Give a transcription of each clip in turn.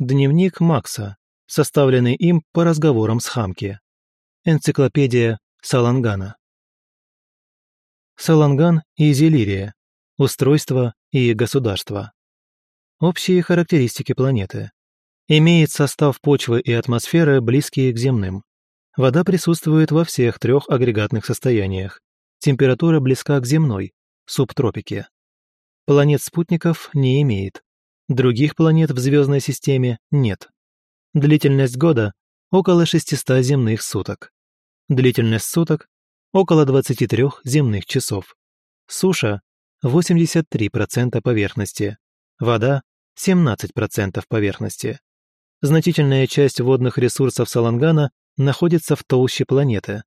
Дневник Макса, составленный им по разговорам с Хамки. Энциклопедия Салангана. Саланган и Зелирия. Устройство и государство. Общие характеристики планеты. Имеет состав почвы и атмосферы, близкие к земным. Вода присутствует во всех трех агрегатных состояниях. Температура близка к земной, субтропике. Планет-спутников не имеет. Других планет в звездной системе нет. Длительность года – около 600 земных суток. Длительность суток – около 23 земных часов. Суша – 83% поверхности. Вода – 17% поверхности. Значительная часть водных ресурсов Салангана находится в толще планеты.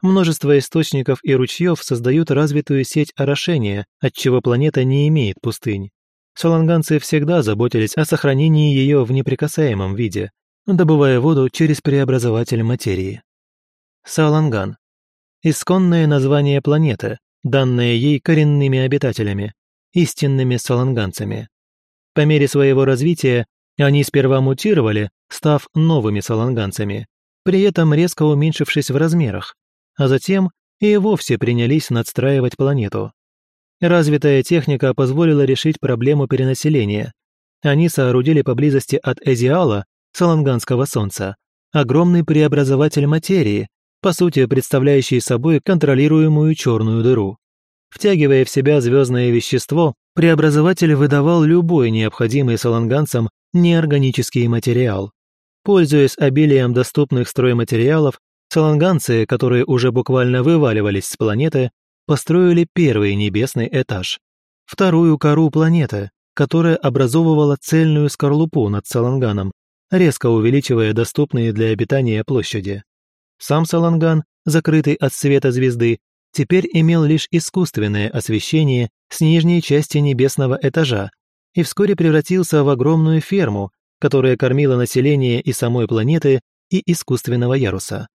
Множество источников и ручьев создают развитую сеть орошения, отчего планета не имеет пустынь. Саланганцы всегда заботились о сохранении ее в неприкасаемом виде, добывая воду через преобразователь материи. Саланган. Исконное название планеты, данное ей коренными обитателями, истинными саланганцами. По мере своего развития они сперва мутировали, став новыми саланганцами, при этом резко уменьшившись в размерах, а затем и вовсе принялись надстраивать планету. Развитая техника позволила решить проблему перенаселения. Они соорудили поблизости от Эзиала, Саланганского солнца, огромный преобразователь материи, по сути представляющий собой контролируемую черную дыру. Втягивая в себя звездное вещество, преобразователь выдавал любой необходимый саланганцам неорганический материал. Пользуясь обилием доступных стройматериалов, саланганцы, которые уже буквально вываливались с планеты, построили первый небесный этаж. Вторую кору планеты, которая образовывала цельную скорлупу над Саланганом, резко увеличивая доступные для обитания площади. Сам Саланган, закрытый от света звезды, теперь имел лишь искусственное освещение с нижней части небесного этажа и вскоре превратился в огромную ферму, которая кормила население и самой планеты, и искусственного яруса.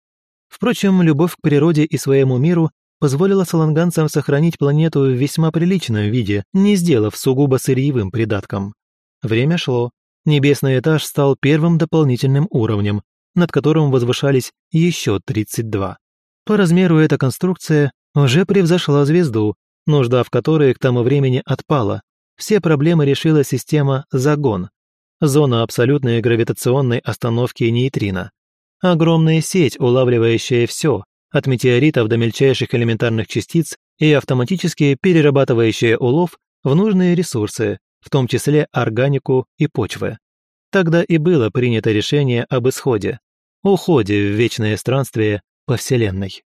Впрочем, любовь к природе и своему миру позволила саланганцам сохранить планету в весьма приличном виде, не сделав сугубо сырьевым придатком. Время шло. Небесный этаж стал первым дополнительным уровнем, над которым возвышались еще 32. По размеру эта конструкция уже превзошла звезду, нужда в которой к тому времени отпала. Все проблемы решила система «Загон», зона абсолютной гравитационной остановки нейтрино. Огромная сеть, улавливающая все, от метеоритов до мельчайших элементарных частиц и автоматически перерабатывающая улов в нужные ресурсы, в том числе органику и почвы. Тогда и было принято решение об исходе, уходе в вечное странствие по Вселенной.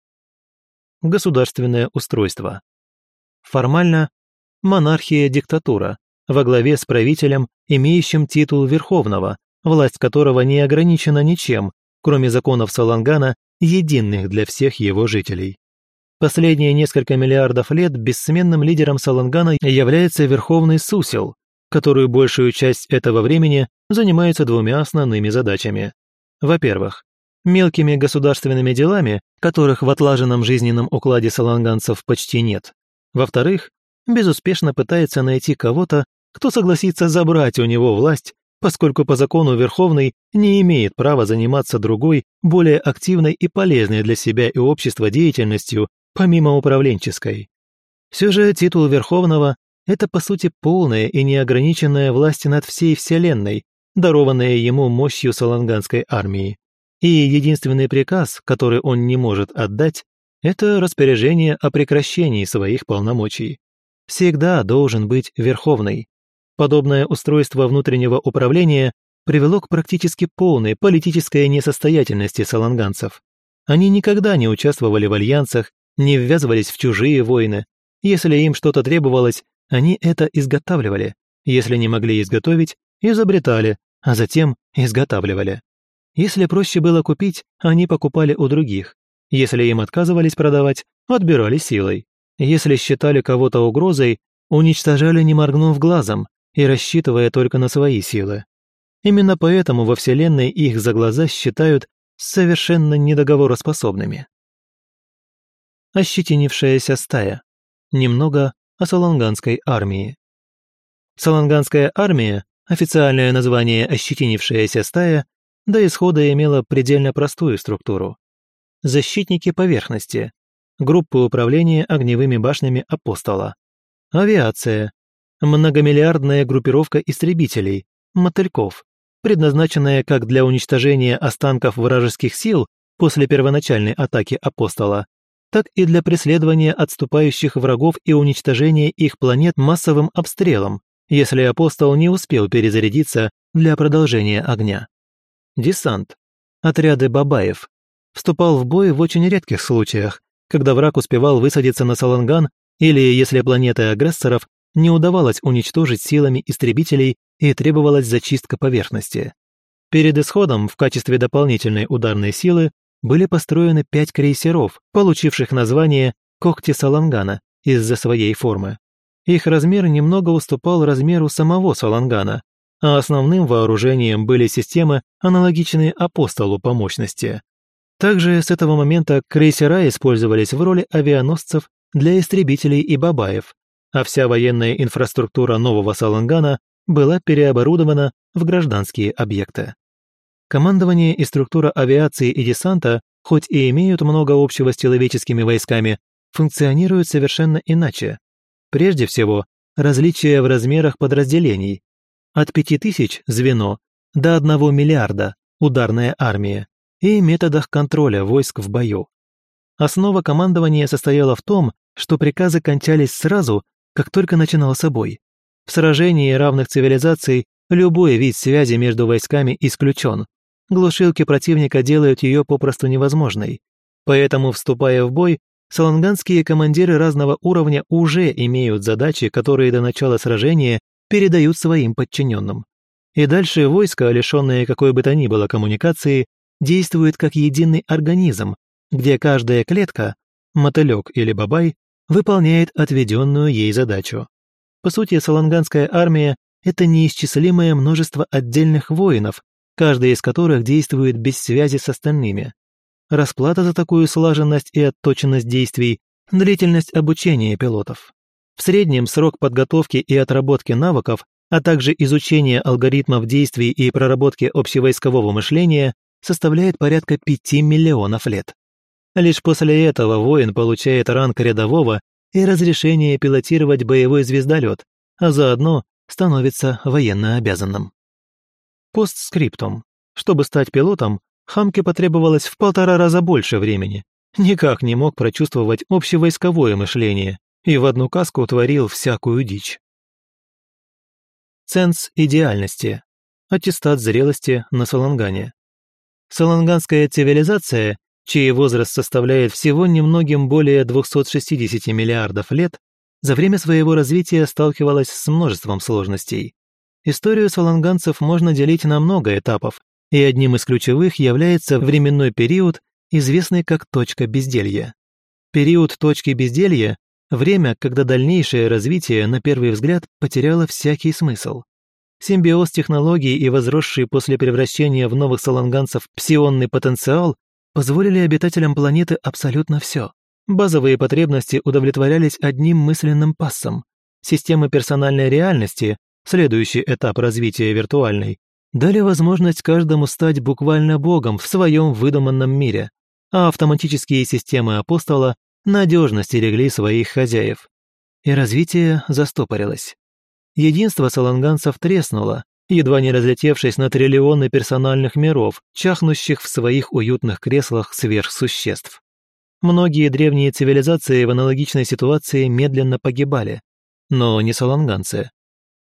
Государственное устройство. Формально монархия-диктатура, во главе с правителем, имеющим титул Верховного, власть которого не ограничена ничем, кроме законов Салангана, единых для всех его жителей. Последние несколько миллиардов лет бессменным лидером Салангана является Верховный Сусел, который большую часть этого времени занимается двумя основными задачами. Во-первых, мелкими государственными делами, которых в отлаженном жизненном укладе саланганцев почти нет. Во-вторых, безуспешно пытается найти кого-то, кто согласится забрать у него власть, поскольку по закону Верховный не имеет права заниматься другой, более активной и полезной для себя и общества деятельностью, помимо управленческой. Все же титул Верховного – это по сути полная и неограниченная власть над всей Вселенной, дарованная ему мощью Саланганской армии. И единственный приказ, который он не может отдать, это распоряжение о прекращении своих полномочий. Всегда должен быть Верховный, Подобное устройство внутреннего управления привело к практически полной политической несостоятельности саланганцев. Они никогда не участвовали в альянсах, не ввязывались в чужие войны. Если им что-то требовалось, они это изготавливали. Если не могли изготовить, изобретали, а затем изготавливали. Если проще было купить, они покупали у других. Если им отказывались продавать, отбирали силой. Если считали кого-то угрозой, уничтожали не моргнув глазом, и рассчитывая только на свои силы. Именно поэтому во Вселенной их за глаза считают совершенно недоговороспособными. Ощетинившаяся стая. Немного о Саланганской армии. Саланганская армия официальное название «ощетинившаяся стая», до исхода имела предельно простую структуру. Защитники поверхности, группы управления огневыми башнями «Апостола», авиация, многомиллиардная группировка истребителей, мотыльков, предназначенная как для уничтожения останков вражеских сил после первоначальной атаки «Апостола», так и для преследования отступающих врагов и уничтожения их планет массовым обстрелом, если апостол не успел перезарядиться для продолжения огня. Десант, отряды бабаев, вступал в бой в очень редких случаях, когда враг успевал высадиться на Саланган или если планеты агрессоров не удавалось уничтожить силами истребителей и требовалась зачистка поверхности. Перед исходом в качестве дополнительной ударной силы были построены пять крейсеров, получивших название «Когти Салангана» из-за своей формы. Их размер немного уступал размеру самого Салангана, а основным вооружением были системы, аналогичные «Апостолу» по мощности. Также с этого момента крейсера использовались в роли авианосцев для истребителей и бабаев, а вся военная инфраструктура нового Салангана была переоборудована в гражданские объекты. Командование и структура авиации и десанта, хоть и имеют много общего с человеческими войсками, функционируют совершенно иначе. Прежде всего, различия в размерах подразделений. От 5000 – звено, до 1 миллиарда – ударная армия, и методах контроля войск в бою. Основа командования состояла в том, что приказы кончались сразу, как только начинался бой. В сражении равных цивилизаций любой вид связи между войсками исключен. Глушилки противника делают ее попросту невозможной. Поэтому, вступая в бой, саланганские командиры разного уровня уже имеют задачи, которые до начала сражения передают своим подчиненным. И дальше войско, лишенное какой бы то ни было коммуникации, действует как единый организм, где каждая клетка, мотылек или бабай, выполняет отведенную ей задачу. По сути, саланганская армия – это неисчислимое множество отдельных воинов, каждый из которых действует без связи с остальными. Расплата за такую слаженность и отточенность действий – длительность обучения пилотов. В среднем срок подготовки и отработки навыков, а также изучения алгоритмов действий и проработки общевойскового мышления составляет порядка 5 миллионов лет. Лишь после этого воин получает ранг рядового и разрешение пилотировать боевой звездолет, а заодно становится военно обязанным. Постскриптум. Чтобы стать пилотом, Хамке потребовалось в полтора раза больше времени. Никак не мог прочувствовать общевойсковое мышление и в одну каску творил всякую дичь. Ценз идеальности. Аттестат зрелости на Салангане. Саланганская цивилизация чей возраст составляет всего немногим более 260 миллиардов лет, за время своего развития сталкивалась с множеством сложностей. Историю саланганцев можно делить на много этапов, и одним из ключевых является временной период, известный как точка безделья. Период точки безделья – время, когда дальнейшее развитие, на первый взгляд, потеряло всякий смысл. Симбиоз технологий и возросший после превращения в новых саланганцев псионный потенциал позволили обитателям планеты абсолютно все. Базовые потребности удовлетворялись одним мысленным пассом. Системы персональной реальности, следующий этап развития виртуальной, дали возможность каждому стать буквально богом в своем выдуманном мире, а автоматические системы апостола надежно стерегли своих хозяев. И развитие застопорилось. Единство саланганцев треснуло, едва не разлетевшись на триллионы персональных миров, чахнущих в своих уютных креслах сверхсуществ. Многие древние цивилизации в аналогичной ситуации медленно погибали, но не саланганцы.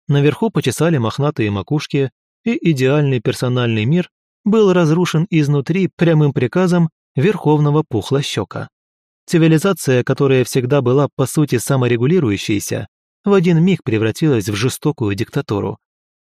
Наверху почесали мохнатые макушки, и идеальный персональный мир был разрушен изнутри прямым приказом Верховного Пухлощека. Цивилизация, которая всегда была по сути саморегулирующейся, в один миг превратилась в жестокую диктатуру,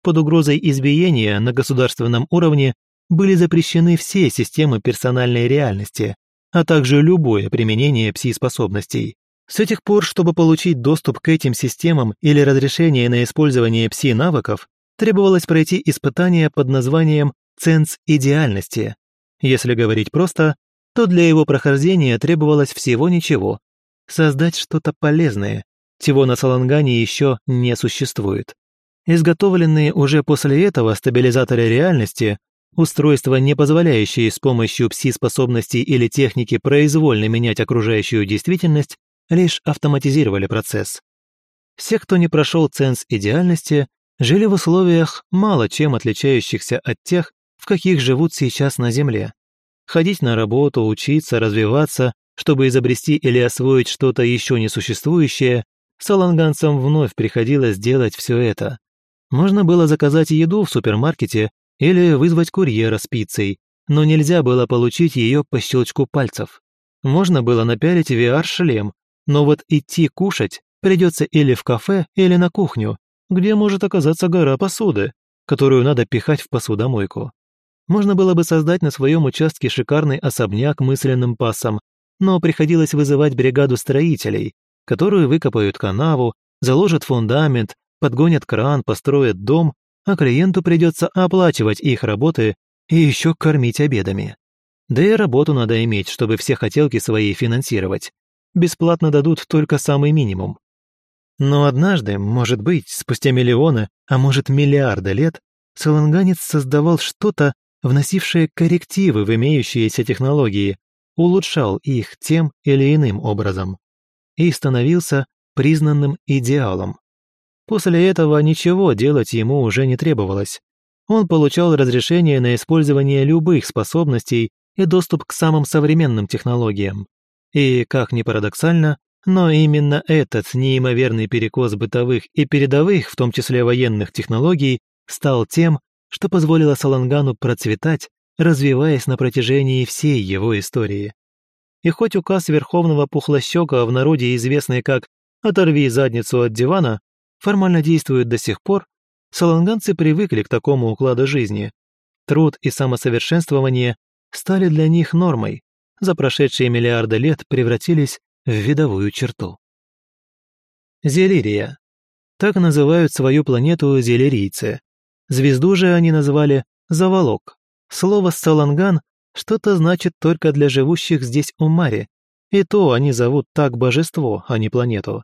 под угрозой избиения на государственном уровне были запрещены все системы персональной реальности, а также любое применение пси-способностей. С этих пор, чтобы получить доступ к этим системам или разрешение на использование пси-навыков, требовалось пройти испытание под названием «ценз идеальности». Если говорить просто, то для его прохождения требовалось всего ничего – создать что-то полезное, чего на Салангане еще не существует. Изготовленные уже после этого стабилизаторы реальности, устройства, не позволяющие с помощью пси-способностей или техники произвольно менять окружающую действительность, лишь автоматизировали процесс. Все, кто не прошел ценз идеальности, жили в условиях, мало чем отличающихся от тех, в каких живут сейчас на Земле. Ходить на работу, учиться, развиваться, чтобы изобрести или освоить что-то еще не существующее, саланганцам вновь приходилось делать все это. Можно было заказать еду в супермаркете или вызвать курьера с пиццей, но нельзя было получить ее по щелчку пальцев. Можно было напялить VR-шлем, но вот идти кушать придется или в кафе, или на кухню, где может оказаться гора посуды, которую надо пихать в посудомойку. Можно было бы создать на своем участке шикарный особняк мысленным пасом, но приходилось вызывать бригаду строителей, которые выкопают канаву, заложат фундамент, подгонят кран, построят дом, а клиенту придется оплачивать их работы и еще кормить обедами. Да и работу надо иметь, чтобы все хотелки свои финансировать. Бесплатно дадут только самый минимум. Но однажды, может быть, спустя миллионы, а может миллиарды лет, Саланганец создавал что-то, вносившее коррективы в имеющиеся технологии, улучшал их тем или иным образом и становился признанным идеалом. После этого ничего делать ему уже не требовалось. Он получал разрешение на использование любых способностей и доступ к самым современным технологиям. И, как ни парадоксально, но именно этот неимоверный перекос бытовых и передовых, в том числе военных технологий, стал тем, что позволило Салангану процветать, развиваясь на протяжении всей его истории. И хоть указ Верховного Пухлощека в народе известный как «оторви задницу от дивана» формально действует до сих пор, саланганцы привыкли к такому укладу жизни. Труд и самосовершенствование стали для них нормой, за прошедшие миллиарды лет превратились в видовую черту. Зелирия. Так называют свою планету зелерийцы. Звезду же они назвали Заволок. Слово «саланган» что-то значит только для живущих здесь у Мари, и то они зовут так божество, а не планету.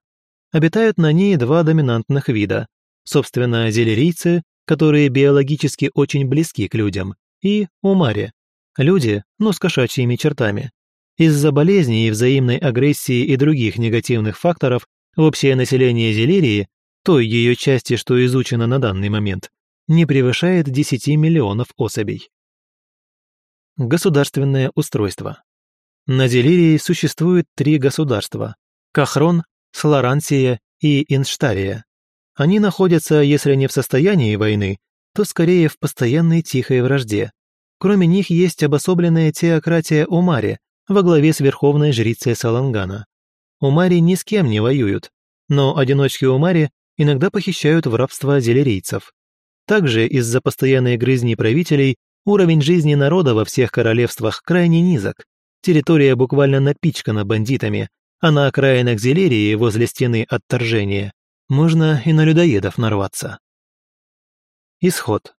Обитают на ней два доминантных вида. Собственно, зелерийцы, которые биологически очень близки к людям, и умари. Люди, но с кошачьими чертами. Из-за болезней взаимной агрессии и других негативных факторов общее население Зелирии, той ее части, что изучено на данный момент, не превышает 10 миллионов особей. Государственное устройство. На Зелирии существует три государства – Кахрон, Слорансия и Инштария. Они находятся, если не в состоянии войны, то скорее в постоянной тихой вражде. Кроме них есть обособленная теократия Умари во главе с верховной жрицей Салангана. Умари ни с кем не воюют, но одиночки Умари иногда похищают в рабство зелерийцев. Также из-за постоянной грызни правителей уровень жизни народа во всех королевствах крайне низок. Территория буквально напичкана бандитами, а на окраинах Зелерии возле стены отторжения можно и на людоедов нарваться. Исход.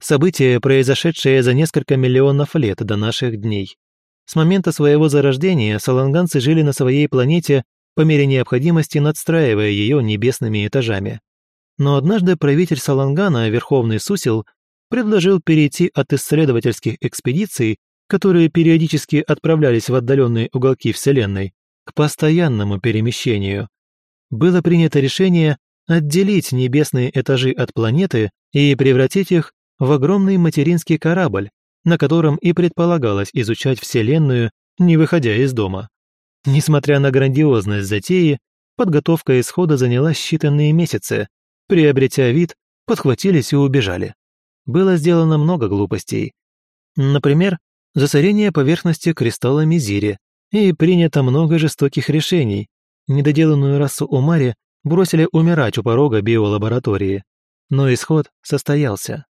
Событие, произошедшее за несколько миллионов лет до наших дней. С момента своего зарождения саланганцы жили на своей планете по мере необходимости надстраивая ее небесными этажами. Но однажды правитель Салангана, Верховный Сусил, предложил перейти от исследовательских экспедиций, которые периодически отправлялись в отдаленные уголки Вселенной, к постоянному перемещению. Было принято решение отделить небесные этажи от планеты и превратить их в огромный материнский корабль, на котором и предполагалось изучать Вселенную, не выходя из дома. Несмотря на грандиозность затеи, подготовка исхода заняла считанные месяцы. Приобретя вид, подхватились и убежали. Было сделано много глупостей. Например, засорение поверхности кристалла Мизири, и принято много жестоких решений. Недоделанную расу Умари бросили умирать у порога биолаборатории. Но исход состоялся.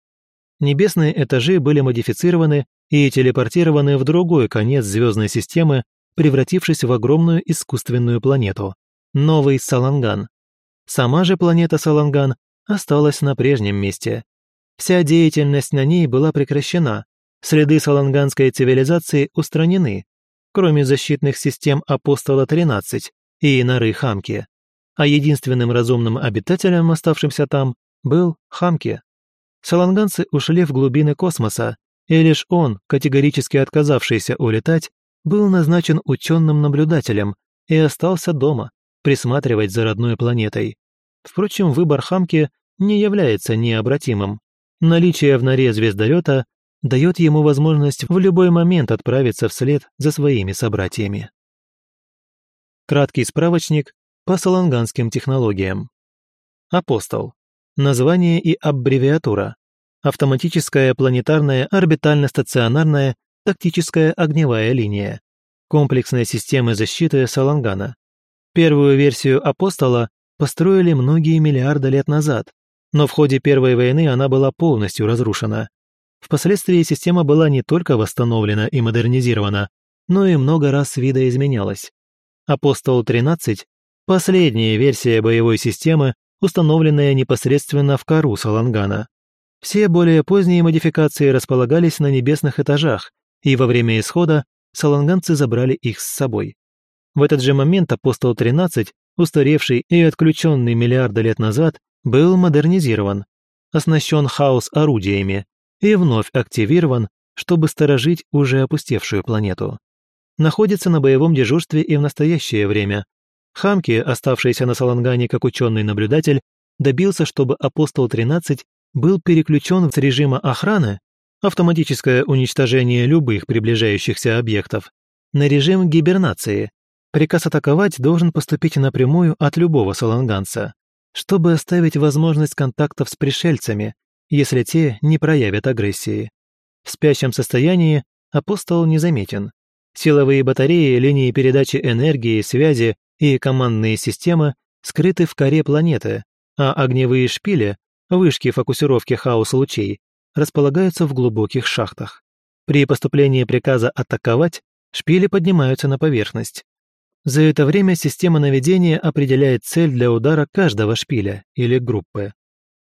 Небесные этажи были модифицированы и телепортированы в другой конец звездной системы, превратившись в огромную искусственную планету – Новый Саланган. Сама же планета Саланган осталась на прежнем месте. Вся деятельность на ней была прекращена, следы саланганской цивилизации устранены, кроме защитных систем Апостола-13 и норы Хамки. А единственным разумным обитателем, оставшимся там, был Хамки. Саланганцы ушли в глубины космоса, и лишь он, категорически отказавшийся улетать, был назначен ученым-наблюдателем и остался дома, присматривать за родной планетой. Впрочем, выбор Хамки не является необратимым. Наличие в норе звездолета дает ему возможность в любой момент отправиться вслед за своими собратьями. Краткий справочник по саланганским технологиям. Апостол. Название и аббревиатура. Автоматическая планетарная орбитально-стационарная тактическая огневая линия. Комплексная система защиты Салангана. Первую версию «Апостола» построили многие миллиарды лет назад, но в ходе Первой войны она была полностью разрушена. Впоследствии система была не только восстановлена и модернизирована, но и много раз видоизменялась. Апостол-13 – последняя версия боевой системы, установленная непосредственно в кору Салангана. Все более поздние модификации располагались на небесных этажах, и во время исхода саланганцы забрали их с собой. В этот же момент Апостол-13, устаревший и отключенный миллиарды лет назад, был модернизирован, оснащен хаос-орудиями и вновь активирован, чтобы сторожить уже опустевшую планету. Находится на боевом дежурстве и в настоящее время. Хамки, оставшийся на Салангане как ученый-наблюдатель, добился, чтобы Апостол-13 был переключен с режима охраны, автоматическое уничтожение любых приближающихся объектов, на режим гибернации, Приказ атаковать должен поступить напрямую от любого саланганца, чтобы оставить возможность контактов с пришельцами, если те не проявят агрессии. В спящем состоянии апостол незаметен. Силовые батареи, линии передачи энергии, связи и командные системы скрыты в коре планеты, а огневые шпили, вышки фокусировки хаос-лучей, располагаются в глубоких шахтах. При поступлении приказа атаковать шпили поднимаются на поверхность, за это время система наведения определяет цель для удара каждого шпиля или группы.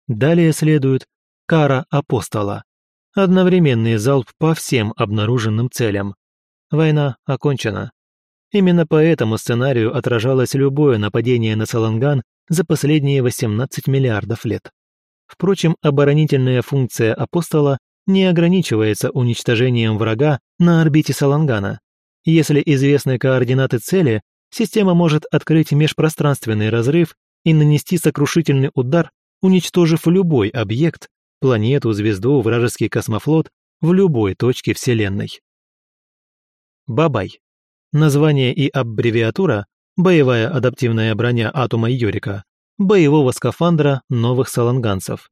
Далее следует кара апостола. Одновременный залп по всем обнаруженным целям. Война окончена. Именно по этому сценарию отражалось любое нападение на Саланган за последние 18 миллиардов лет. Впрочем, оборонительная функция апостола не ограничивается уничтожением врага на орбите Салангана. Если известны координаты цели, система может открыть межпространственный разрыв и нанести сокрушительный удар, уничтожив любой объект, планету, звезду, вражеский космофлот в любой точке Вселенной. Бабай. Название и аббревиатура «Боевая адаптивная броня атома Йорика» боевого скафандра новых саланганцев.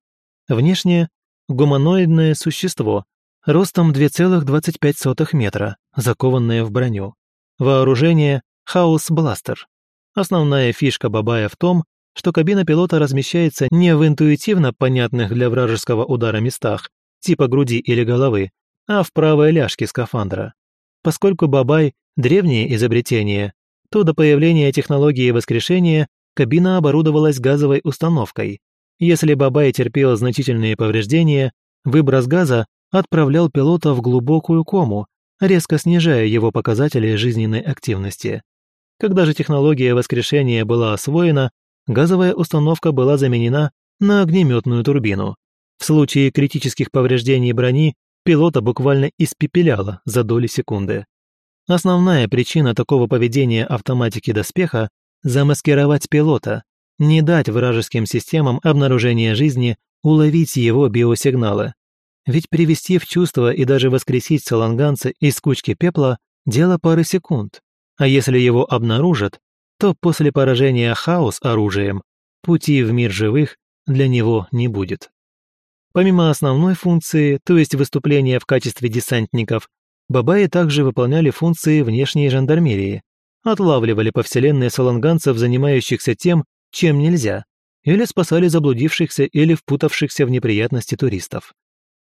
Внешне – гуманоидное существо, ростом 2,25 метра, закованная в броню. Вооружение – хаос-бластер. Основная фишка Бабая в том, что кабина пилота размещается не в интуитивно понятных для вражеского удара местах, типа груди или головы, а в правой ляжке скафандра. Поскольку Бабай – древнее изобретение, то до появления технологии воскрешения кабина оборудовалась газовой установкой. Если Бабай терпел значительные повреждения, выброс газа отправлял пилота в глубокую кому, резко снижая его показатели жизненной активности. Когда же технология воскрешения была освоена, газовая установка была заменена на огнеметную турбину. В случае критических повреждений брони пилота буквально испепеляло за доли секунды. Основная причина такого поведения автоматики доспеха – замаскировать пилота, не дать вражеским системам обнаружения жизни уловить его биосигналы. Ведь привести в чувство и даже воскресить саланганца из кучки пепла – дело пары секунд. А если его обнаружат, то после поражения хаос оружием пути в мир живых для него не будет. Помимо основной функции, то есть выступления в качестве десантников, бабаи также выполняли функции внешней жандармерии, отлавливали по вселенной саланганцев, занимающихся тем, чем нельзя, или спасали заблудившихся или впутавшихся в неприятности туристов.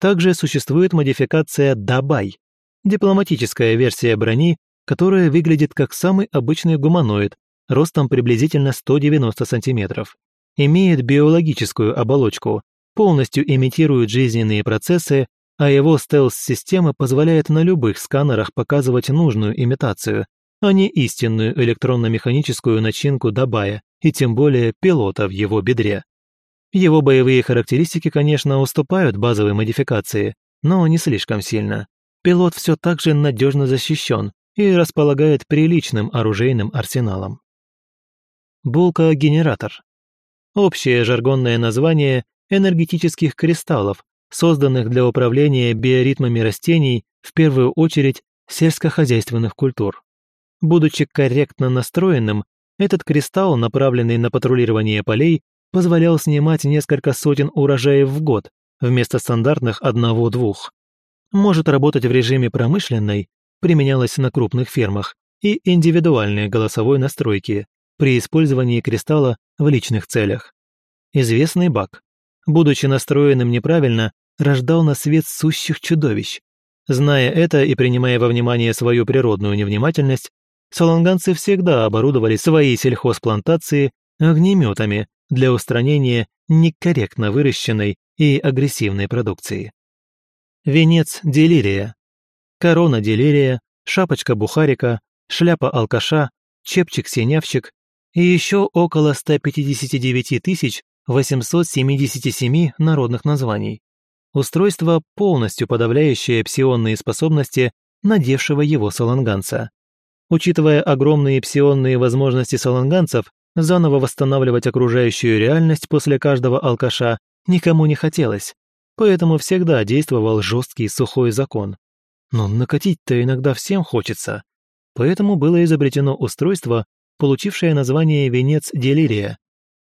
Также существует модификация «Дабай» – дипломатическая версия брони, которая выглядит как самый обычный гуманоид, ростом приблизительно 190 сантиметров. Имеет биологическую оболочку, полностью имитирует жизненные процессы, а его стелс-система позволяет на любых сканерах показывать нужную имитацию, а не истинную электронно-механическую начинку Дабая и тем более пилота в его бедре. Его боевые характеристики, конечно, уступают базовой модификации, но не слишком сильно. Пилот все так же надежно защищен и располагает приличным оружейным арсеналом. Булка-генератор. Общее жаргонное название энергетических кристаллов, созданных для управления биоритмами растений, в первую очередь сельскохозяйственных культур. Будучи корректно настроенным, этот кристалл, направленный на патрулирование полей, позволял снимать несколько сотен урожаев в год вместо стандартных одного-двух. Может работать в режиме промышленной, применялась на крупных фермах, и индивидуальной голосовой настройки при использовании кристалла в личных целях. Известный баг, будучи настроенным неправильно, рождал на свет сущих чудовищ. Зная это и принимая во внимание свою природную невнимательность, саланганцы всегда оборудовали свои сельхозплантации огнеметами для устранения некорректно выращенной и агрессивной продукции. Венец делирия. Корона делирия, шапочка бухарика, шляпа алкаша, чепчик-синявчик и еще около 159 877 народных названий. Устройство, полностью подавляющее псионные способности надевшего его саланганца. Учитывая огромные псионные возможности саланганцев, заново восстанавливать окружающую реальность после каждого алкаша никому не хотелось, поэтому всегда действовал жесткий сухой закон. Но накатить-то иногда всем хочется. Поэтому было изобретено устройство, получившее название «венец делирия»,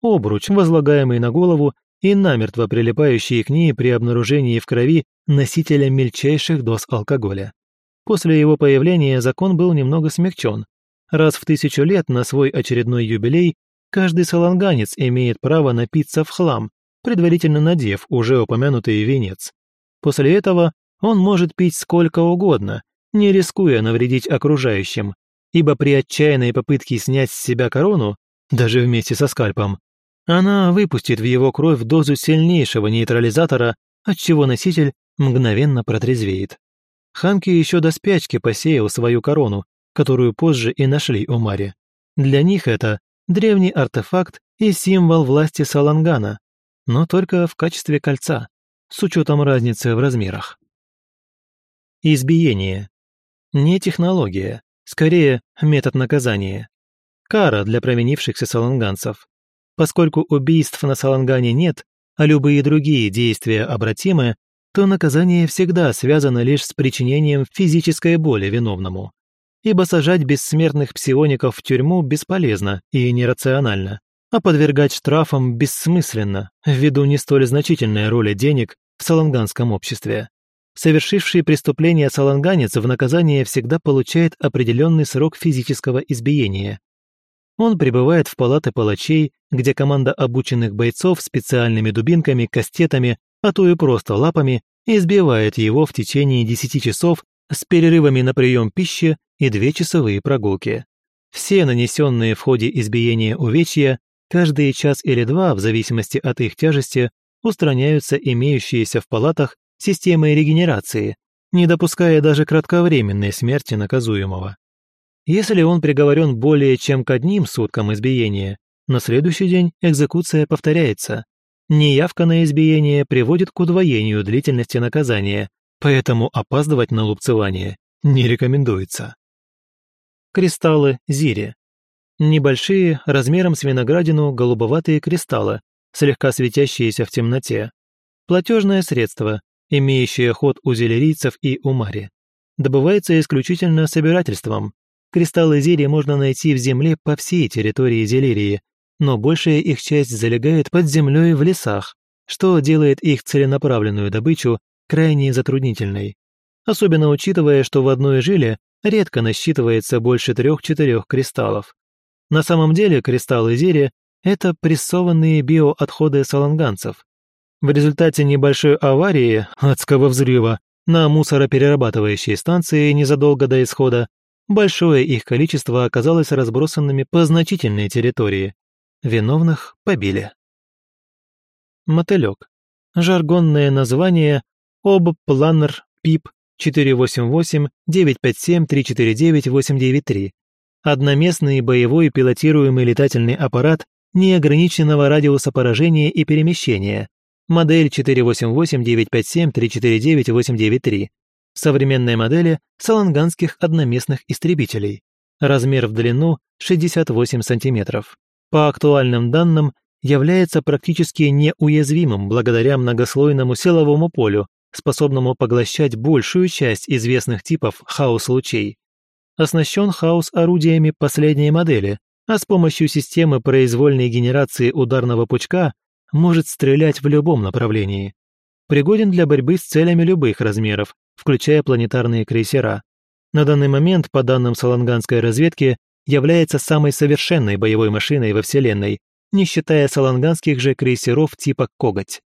обруч, возлагаемый на голову и намертво прилипающий к ней при обнаружении в крови носителя мельчайших доз алкоголя. После его появления закон был немного смягчен. Раз в тысячу лет на свой очередной юбилей каждый саланганец имеет право напиться в хлам, предварительно надев уже упомянутый венец. После этого он может пить сколько угодно, не рискуя навредить окружающим, ибо при отчаянной попытке снять с себя корону, даже вместе со скальпом, она выпустит в его кровь дозу сильнейшего нейтрализатора, отчего носитель мгновенно протрезвеет. Ханки еще до спячки посеял свою корону, которую позже и нашли у Мари. Для них это древний артефакт и символ власти Салангана, но только в качестве кольца, с учетом разницы в размерах. Избиение. Не технология, скорее метод наказания. Кара для провинившихся саланганцев. Поскольку убийств на Салангане нет, а любые другие действия обратимы, то наказание всегда связано лишь с причинением физической боли виновному. Ибо сажать бессмертных псиоников в тюрьму бесполезно и нерационально, а подвергать штрафам бессмысленно, ввиду не столь значительной роли денег в саланганском обществе. Совершивший преступление саланганец в наказание всегда получает определенный срок физического избиения, он прибывает в палаты палачей, где команда обученных бойцов специальными дубинками, кастетами, а то и просто лапами избивает его в течение 10 часов с перерывами на прием пищи и две часовые прогулки. Все нанесенные в ходе избиения увечья каждые час или два, в зависимости от их тяжести, устраняются имеющиеся в палатах системой регенерации, не допуская даже кратковременной смерти наказуемого. Если он приговорен более чем к одним суткам избиения, на следующий день экзекуция повторяется. Неявка на избиение приводит к удвоению длительности наказания, поэтому опаздывать на лупцевание не рекомендуется. Кристаллы Зири. Небольшие, размером с виноградину, голубоватые кристаллы, слегка светящиеся в темноте. Платежное средство, имеющее ход у зелерийцев и у мари. Добывается исключительно собирательством, Кристаллы зелий можно найти в земле по всей территории Зелерии, но большая их часть залегает под землей в лесах, что делает их целенаправленную добычу крайне затруднительной. Особенно учитывая, что в одной жиле редко насчитывается больше трех-четырех кристаллов. На самом деле кристаллы зери – это прессованные биоотходы саланганцев. В результате небольшой аварии, адского взрыва, на мусороперерабатывающей станции незадолго до исхода Большое их количество оказалось разбросанными по значительной территории. Виновных побили. Мотылек. Жаргонное название ОБ-планер ПИП 488-957-349-893. Одноместный боевой пилотируемый летательный аппарат неограниченного радиуса поражения и перемещения, модель 488-957-349-893, современные модели саланганских одноместных истребителей, размер в длину 68 см. По актуальным данным, является практически неуязвимым благодаря многослойному силовому полю, способному поглощать большую часть известных типов хаос-лучей. Оснащен хаос орудиями последней модели, а с помощью системы произвольной генерации ударного пучка может стрелять в любом направлении. Пригоден для борьбы с целями любых размеров, включая планетарные крейсера. На данный момент, по данным саланганской разведки, является самой совершенной боевой машиной во Вселенной, не считая саланганских же крейсеров типа «Коготь».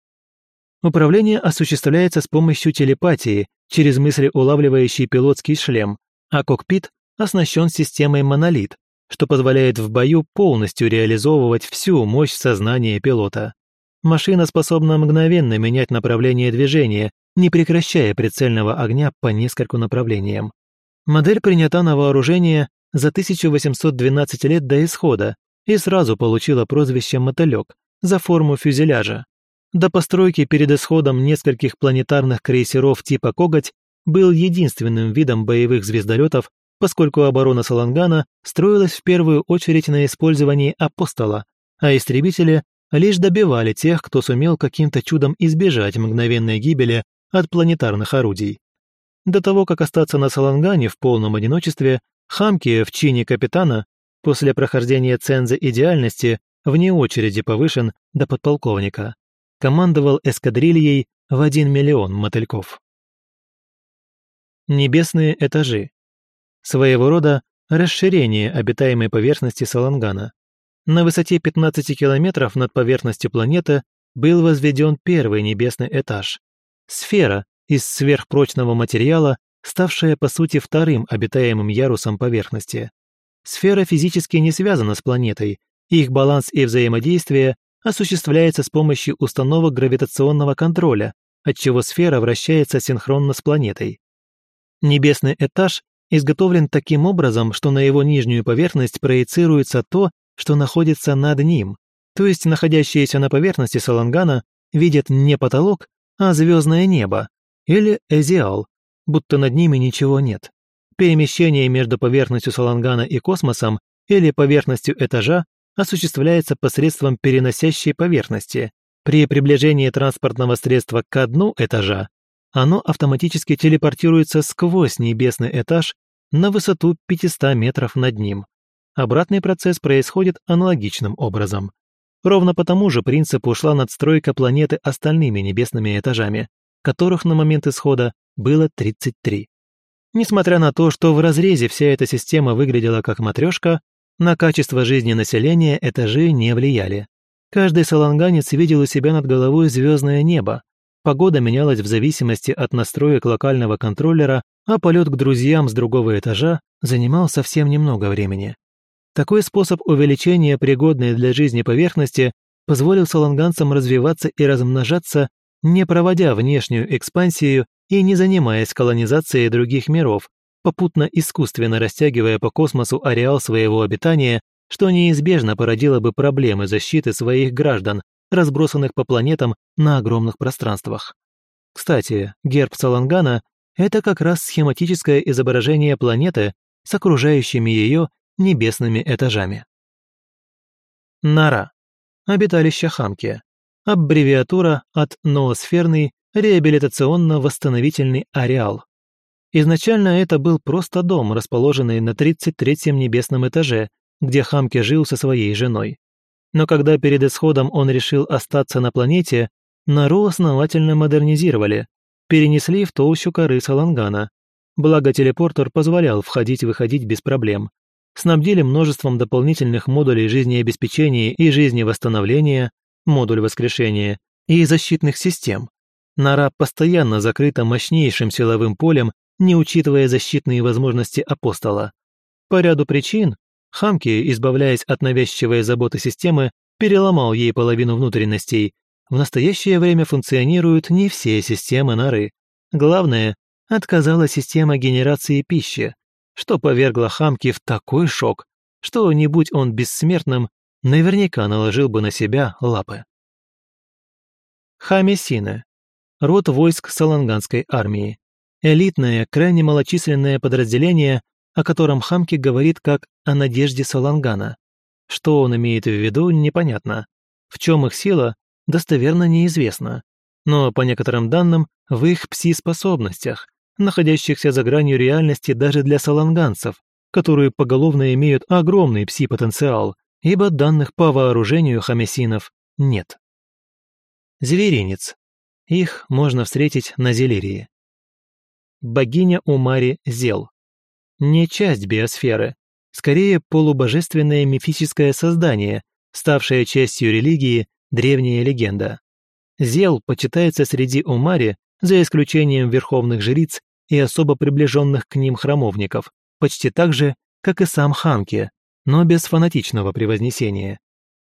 Управление осуществляется с помощью телепатии через мыслеулавливающий пилотский шлем, а кокпит оснащен системой «Монолит», что позволяет в бою полностью реализовывать всю мощь сознания пилота. Машина способна мгновенно менять направление движения, не прекращая прицельного огня по нескольку направлениям. Модель принята на вооружение за 1812 лет до исхода и сразу получила прозвище «Мотылек» за форму фюзеляжа. До постройки перед исходом нескольких планетарных крейсеров типа «Коготь» был единственным видом боевых звездолетов, поскольку оборона Салангана строилась в первую очередь на использовании «Апостола», а истребители лишь добивали тех, кто сумел каким-то чудом избежать мгновенной гибели от планетарных орудий. До того, как остаться на Салангане в полном одиночестве, Хамки в чине капитана после прохождения ценза идеальности вне очереди повышен до подполковника. Командовал эскадрильей в один миллион мотыльков. Небесные этажи. Своего рода расширение обитаемой поверхности Салангана. На высоте 15 километров над поверхностью планеты был возведен первый небесный этаж. Сфера из сверхпрочного материала, ставшая по сути вторым обитаемым ярусом поверхности. Сфера физически не связана с планетой, их баланс и взаимодействие осуществляется с помощью установок гравитационного контроля, отчего сфера вращается синхронно с планетой. Небесный этаж изготовлен таким образом, что на его нижнюю поверхность проецируется то, что находится над ним, то есть находящиеся на поверхности Салангана видят не потолок, а звездное небо, или эзиал, будто над ними ничего нет. Перемещение между поверхностью Салангана и космосом или поверхностью этажа осуществляется посредством переносящей поверхности. При приближении транспортного средства к дну этажа оно автоматически телепортируется сквозь небесный этаж на высоту 500 метров над ним. Обратный процесс происходит аналогичным образом. Ровно по тому же принципу шла надстройка планеты остальными небесными этажами, которых на момент исхода было 33. Несмотря на то, что в разрезе вся эта система выглядела как матрешка, на качество жизни населения этажи не влияли. Каждый саланганец видел у себя над головой звездное небо. Погода менялась в зависимости от настроек локального контроллера, а полет к друзьям с другого этажа занимал совсем немного времени. Такой способ увеличения пригодной для жизни поверхности позволил саланганцам развиваться и размножаться, не проводя внешнюю экспансию и не занимаясь колонизацией других миров, попутно искусственно растягивая по космосу ареал своего обитания, что неизбежно породило бы проблемы защиты своих граждан, разбросанных по планетам на огромных пространствах. Кстати, герб Салангана – это как раз схематическое изображение планеты с окружающими ее небесными этажами. Нара. Обиталище Хамки. Аббревиатура от ноосферный реабилитационно-восстановительный ареал. Изначально это был просто дом, расположенный на 33-м небесном этаже, где Хамке жил со своей женой. Но когда перед исходом он решил остаться на планете, нору основательно модернизировали, перенесли в толщу коры Салангана. Благо телепортер позволял входить-выходить без проблем. Снабдили множеством дополнительных модулей жизнеобеспечения и жизневосстановления, модуль воскрешения, и защитных систем, Нора постоянно закрыта мощнейшим силовым полем, не учитывая защитные возможности апостола. По ряду причин Хамки, избавляясь от навязчивой заботы системы, переломал ей половину внутренностей. В настоящее время функционируют не все системы норы. Главное, отказала система генерации пищи, что повергло Хамки в такой шок, что, не будь он бессмертным, наверняка наложил бы на себя лапы. Хамесины. Род войск Саланганской армии. Элитное, крайне малочисленное подразделение, о котором Хамки говорит как о надежде Салангана. Что он имеет в виду, непонятно. В чем их сила, достоверно неизвестно. Но, по некоторым данным, в их пси-способностях, находящихся за гранью реальности даже для саланганцев, которые поголовно имеют огромный пси-потенциал, ибо данных по вооружению хамесинов нет. Зверинец. Их можно встретить на Зелирии. Богиня Умари Зел. Не часть биосферы, скорее полубожественное мифическое создание, ставшее частью религии, древняя легенда. Зел почитается среди Умари, за исключением верховных жриц и особо приближенных к ним храмовников, почти так же, как и сам Хамки, но без фанатичного превознесения.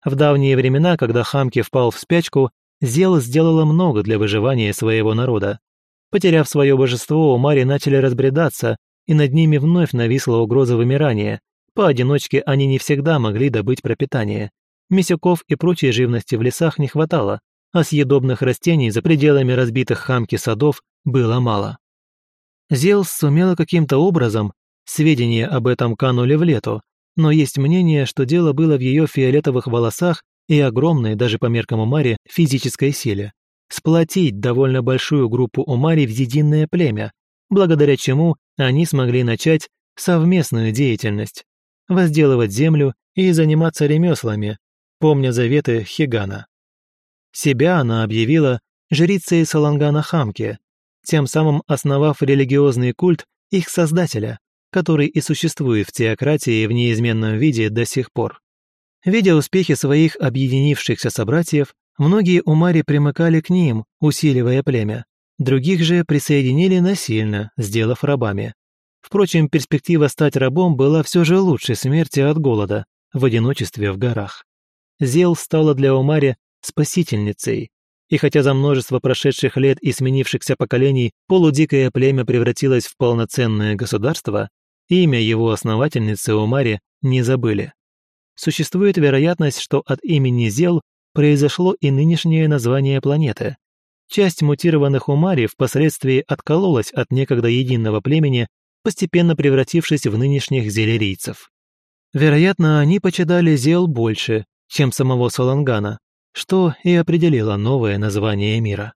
В давние времена, когда Хамки впал в спячку, Зел сделала много для выживания своего народа. Потеряв свое божество, Умари начали разбредаться, и над ними вновь нависла угроза вымирания. Поодиночке они не всегда могли добыть пропитание. Месяков и прочей живности в лесах не хватало, а съедобных растений за пределами разбитых хамки садов было мало. Зелс сумела каким-то образом, сведения об этом канули в лету, но есть мнение, что дело было в ее фиолетовых волосах и огромной, даже по меркам Умари, физической силе. Сплотить довольно большую группу Умари в единое племя, благодаря чему они смогли начать совместную деятельность, возделывать землю и заниматься ремеслами, помня заветы Хигана. Себя она объявила жрицей Салангана Хамки, тем самым основав религиозный культ их создателя, который и существует в теократии в неизменном виде до сих пор. Видя успехи своих объединившихся собратьев, многие умари примыкали к ним, усиливая племя. Других же присоединили насильно, сделав рабами. Впрочем, перспектива стать рабом была все же лучше смерти от голода, в одиночестве в горах. Зел стала для Умари спасительницей, и хотя за множество прошедших лет и сменившихся поколений полудикое племя превратилось в полноценное государство, имя его основательницы Умари не забыли. Существует вероятность, что от имени Зел произошло и нынешнее название планеты. Часть мутированных Умари впоследствии откололась от некогда единого племени, постепенно превратившись в нынешних зелерийцев. Вероятно, они почитали Зел больше, чем самого Салангана, что и определило новое название мира.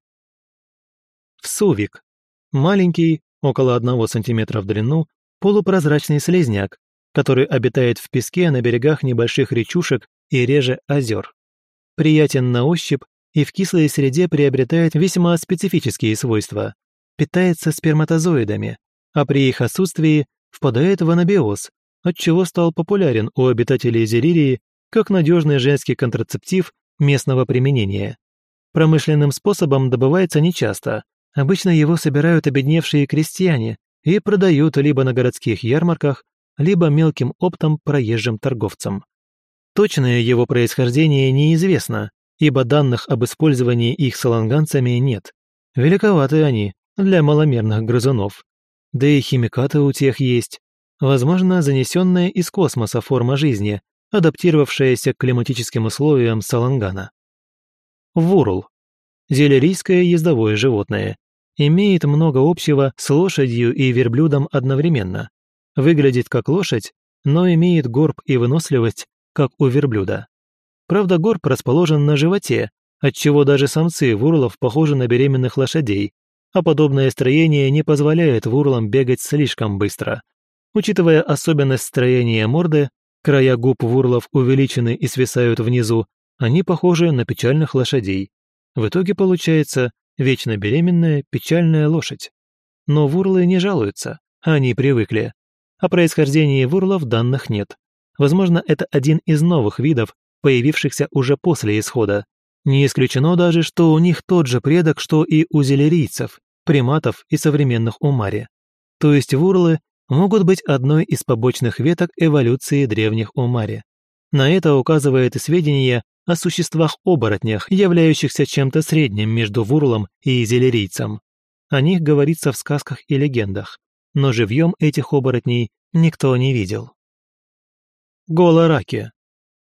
Всувик – маленький, около одного сантиметра в длину, полупрозрачный слезняк, который обитает в песке на берегах небольших речушек и реже озер. Приятен на ощупь и в кислой среде приобретает весьма специфические свойства. Питается сперматозоидами, а при их отсутствии впадает в анабиоз, отчего стал популярен у обитателей Зеририи как надежный женский контрацептив местного применения. Промышленным способом добывается нечасто. Обычно его собирают обедневшие крестьяне и продают либо на городских ярмарках, либо мелким оптом проезжим торговцам. Точное его происхождение неизвестно, ибо данных об использовании их саланганцами нет. Великоваты они для маломерных грызунов. Да и химикаты у тех есть. Возможно, занесенная из космоса форма жизни, адаптировавшаяся к климатическим условиям Салангана. Вурул. Зелерийское ездовое животное. Имеет много общего с лошадью и верблюдом одновременно. Выглядит как лошадь, но имеет горб и выносливость, как у верблюда. Правда, горб расположен на животе, отчего даже самцы вурлов похожи на беременных лошадей, а подобное строение не позволяет вурлам бегать слишком быстро. Учитывая особенность строения морды, Края губ вурлов увеличены и свисают внизу, они похожи на печальных лошадей. В итоге получается вечно беременная печальная лошадь. Но вурлы не жалуются, они привыкли. О происхождении вурлов данных нет. Возможно, это один из новых видов, появившихся уже после исхода. Не исключено даже, что у них тот же предок, что и у зелерийцев, приматов и современных умари. То есть вурлы могут быть одной из побочных веток эволюции древних Умари. На это указывает и сведения о существах-оборотнях, являющихся чем-то средним между вурлом и зелерийцем. О них говорится в сказках и легендах, но живьем этих оборотней никто не видел. Голораки.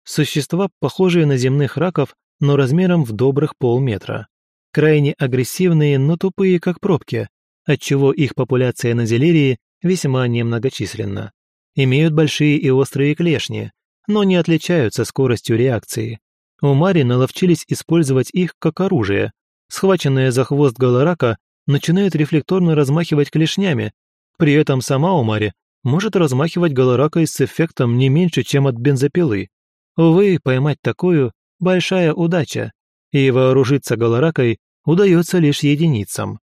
Существа, похожие на земных раков, но размером в добрых полметра. Крайне агрессивные, но тупые, как пробки, отчего их популяция на Зелерии весьма немногочисленна. Имеют большие и острые клешни, но не отличаются скоростью реакции. У Мари наловчились использовать их как оружие. Схваченная за хвост голорака начинает рефлекторно размахивать клешнями, при этом сама у Мари может размахивать голоракой с эффектом не меньше, чем от бензопилы. Увы, поймать такую – большая удача, и вооружиться голоракой удается лишь единицам.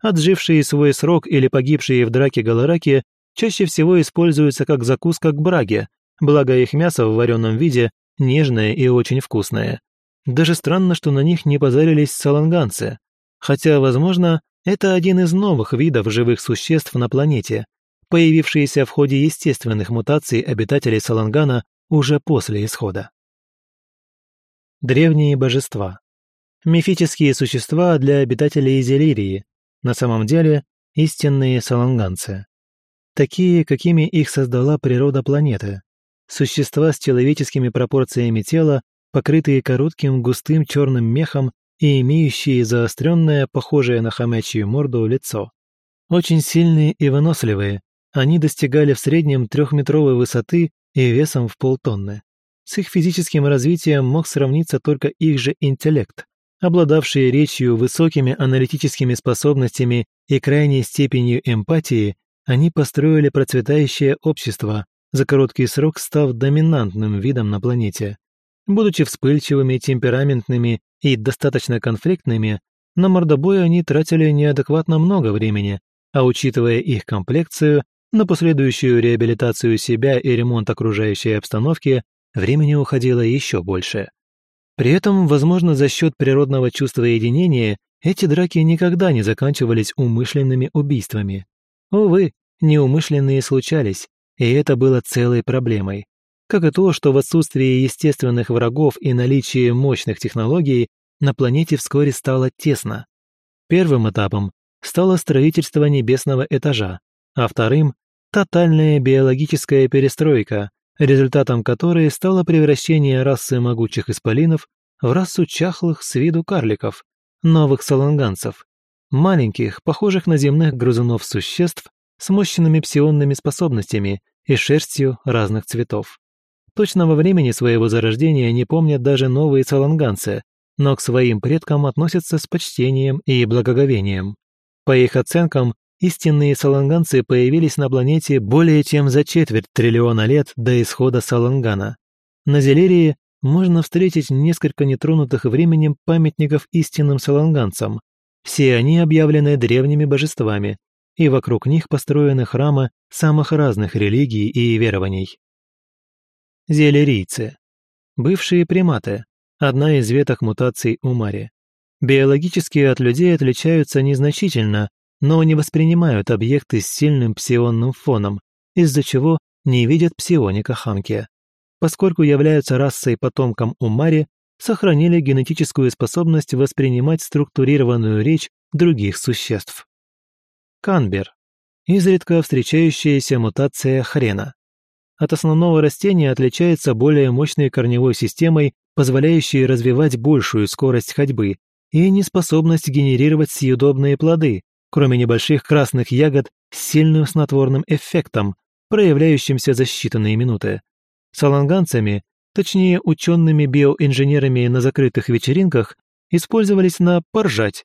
Отжившие свой срок или погибшие в драке голораки чаще всего используются как закуска к браге, благо их мясо в вареном виде нежное и очень вкусное. Даже странно, что на них не позарились саланганцы. Хотя, возможно, это один из новых видов живых существ на планете, появившиеся в ходе естественных мутаций обитателей Салангана уже после исхода. Древние божества. Мифические существа для обитателей Зелирии, на самом деле истинные саланганцы. Такие, какими их создала природа планеты. Существа с человеческими пропорциями тела, покрытые коротким густым черным мехом и имеющие заостренное, похожее на хомячью морду, лицо. Очень сильные и выносливые, они достигали в среднем трехметровой высоты и весом в полтонны. С их физическим развитием мог сравниться только их же интеллект, обладавшие речью, высокими аналитическими способностями и крайней степенью эмпатии, они построили процветающее общество, за короткий срок став доминантным видом на планете. Будучи вспыльчивыми, темпераментными и достаточно конфликтными, на мордобой они тратили неадекватно много времени, а учитывая их комплекцию, на последующую реабилитацию себя и ремонт окружающей обстановки времени уходило еще больше. При этом, возможно, за счет природного чувства единения, эти драки никогда не заканчивались умышленными убийствами. Увы, неумышленные случались, и это было целой проблемой как и то, что в отсутствии естественных врагов и наличии мощных технологий на планете вскоре стало тесно. Первым этапом стало строительство небесного этажа, а вторым – тотальная биологическая перестройка, результатом которой стало превращение расы могучих исполинов в расу чахлых с виду карликов, новых саланганцев, маленьких, похожих на земных грызунов существ с мощными псионными способностями и шерстью разных цветов. Точного времени своего зарождения не помнят даже новые саланганцы, но к своим предкам относятся с почтением и благоговением. По их оценкам, истинные саланганцы появились на планете более чем за четверть триллиона лет до исхода Салангана. На Зелерии можно встретить несколько нетронутых временем памятников истинным саланганцам. Все они объявлены древними божествами, и вокруг них построены храмы самых разных религий и верований. Зелерийцы. Бывшие приматы. Одна из веток мутаций у Мари. Биологически от людей отличаются незначительно, но не воспринимают объекты с сильным псионным фоном, из-за чего не видят псионика Хамки. Поскольку являются расой потомком Умари, сохранили генетическую способность воспринимать структурированную речь других существ. Канбер. Изредка встречающаяся мутация хрена от основного растения отличается более мощной корневой системой, позволяющей развивать большую скорость ходьбы и неспособность генерировать съедобные плоды, кроме небольших красных ягод с сильным снотворным эффектом, проявляющимся за считанные минуты. Саланганцами, точнее учеными-биоинженерами на закрытых вечеринках, использовались на поржать,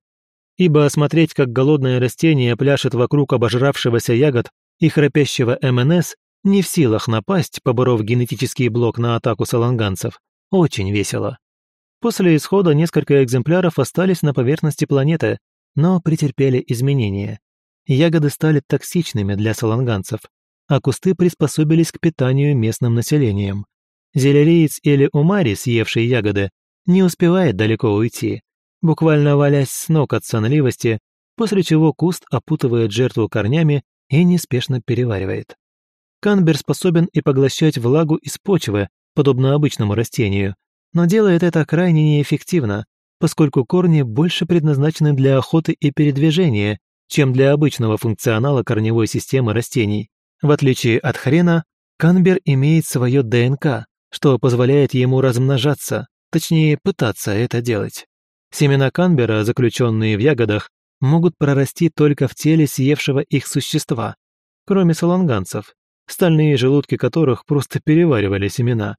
ибо осмотреть, как голодное растение пляшет вокруг обожравшегося ягод и храпящего МНС, не в силах напасть, поборов генетический блок на атаку саланганцев, очень весело. После исхода несколько экземпляров остались на поверхности планеты, но претерпели изменения. Ягоды стали токсичными для саланганцев, а кусты приспособились к питанию местным населением. Зелериец или умари, съевший ягоды, не успевает далеко уйти, буквально валясь с ног от сонливости, после чего куст опутывает жертву корнями и неспешно переваривает. Канбер способен и поглощать влагу из почвы, подобно обычному растению, но делает это крайне неэффективно, поскольку корни больше предназначены для охоты и передвижения, чем для обычного функционала корневой системы растений. В отличие от хрена, канбер имеет свое ДНК, что позволяет ему размножаться, точнее пытаться это делать. Семена канбера, заключенные в ягодах, могут прорасти только в теле съевшего их существа, кроме саланганцев, стальные желудки которых просто переваривали семена.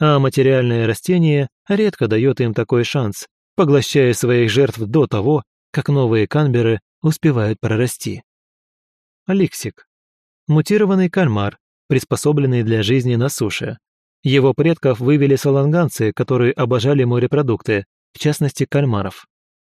А материальное растение редко дает им такой шанс, поглощая своих жертв до того, как новые канберы успевают прорасти. Ликсик. Мутированный кальмар, приспособленный для жизни на суше. Его предков вывели саланганцы, которые обожали морепродукты, в частности кальмаров.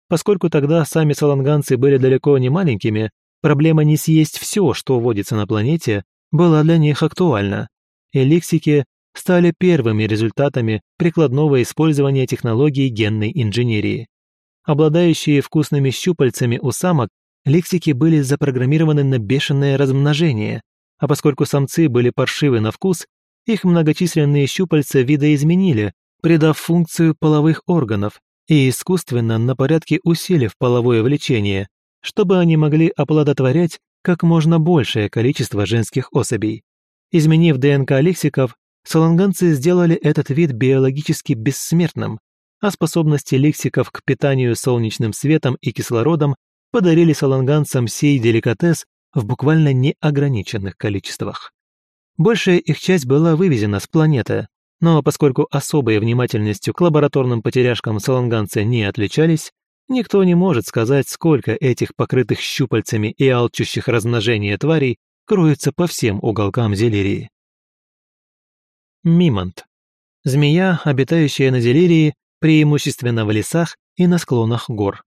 Поскольку тогда сами саланганцы были далеко не маленькими, проблема не съесть все, что водится на планете, была для них актуальна. И лексики стали первыми результатами прикладного использования технологий генной инженерии. Обладающие вкусными щупальцами у самок, лексики были запрограммированы на бешеное размножение, а поскольку самцы были паршивы на вкус, их многочисленные щупальца видоизменили, придав функцию половых органов и искусственно на порядке усилив половое влечение, чтобы они могли оплодотворять как можно большее количество женских особей. Изменив ДНК лексиков, саланганцы сделали этот вид биологически бессмертным, а способности лексиков к питанию солнечным светом и кислородом подарили саланганцам сей деликатес в буквально неограниченных количествах. Большая их часть была вывезена с планеты, но поскольку особой внимательностью к лабораторным потеряшкам саланганцы не отличались, никто не может сказать, сколько этих покрытых щупальцами и алчущих размножения тварей кроется по всем уголкам Зелирии. Мимонт. Змея, обитающая на Зелирии, преимущественно в лесах и на склонах гор.